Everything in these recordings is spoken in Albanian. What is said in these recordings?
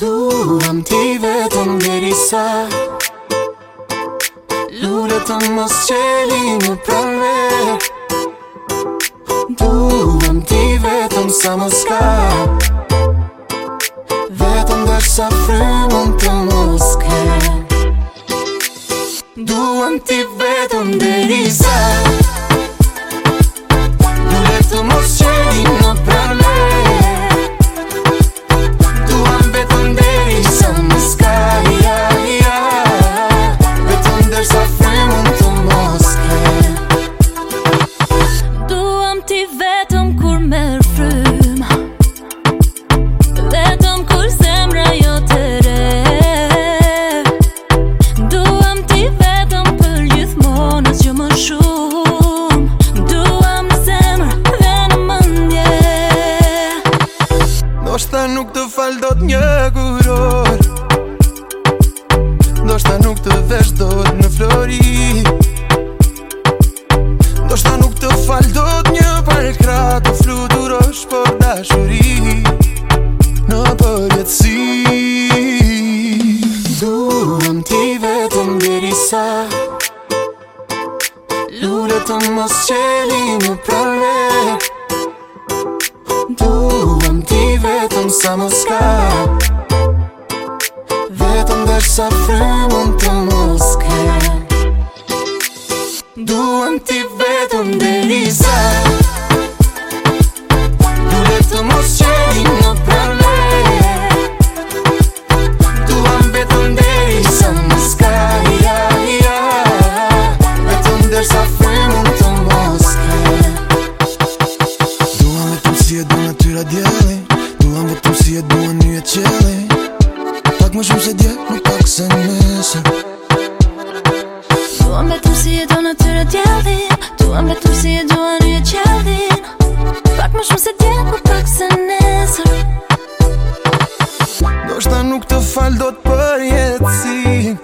duam ti vetëm diri sa Lure të mos qeli një prane Duam ti vetëm sa më ska Vetëm dërsa frymën të mos ke Duam ti vetëm diri Shpejt krat po fluturosh po dashuri Në përjetësi Duhëm ti vetëm diri sa Lure të mos qeli në prane Duhëm ti vetëm sa mos ka Vetëm dërsa shë pak më shumë se dje, më pak se në mesë Tu amë betu si e do në tyre tjeldi Tu amë betu si e do në një tjeldi Pak më shumë se dje, më pak se në Do shta nuk të falë do të përjetësi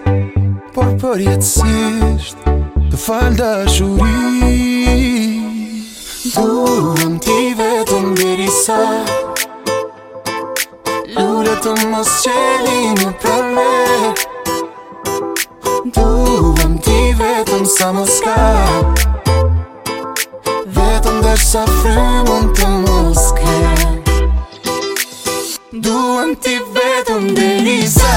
Por përjetësisht të falë dashuri Tu amë ti vetëm diri sa të mos qeni një për me Duhëm ti vetëm sa mos ka Vetëm dhe sa të mos ke Duhëm ti vetëm dhe risa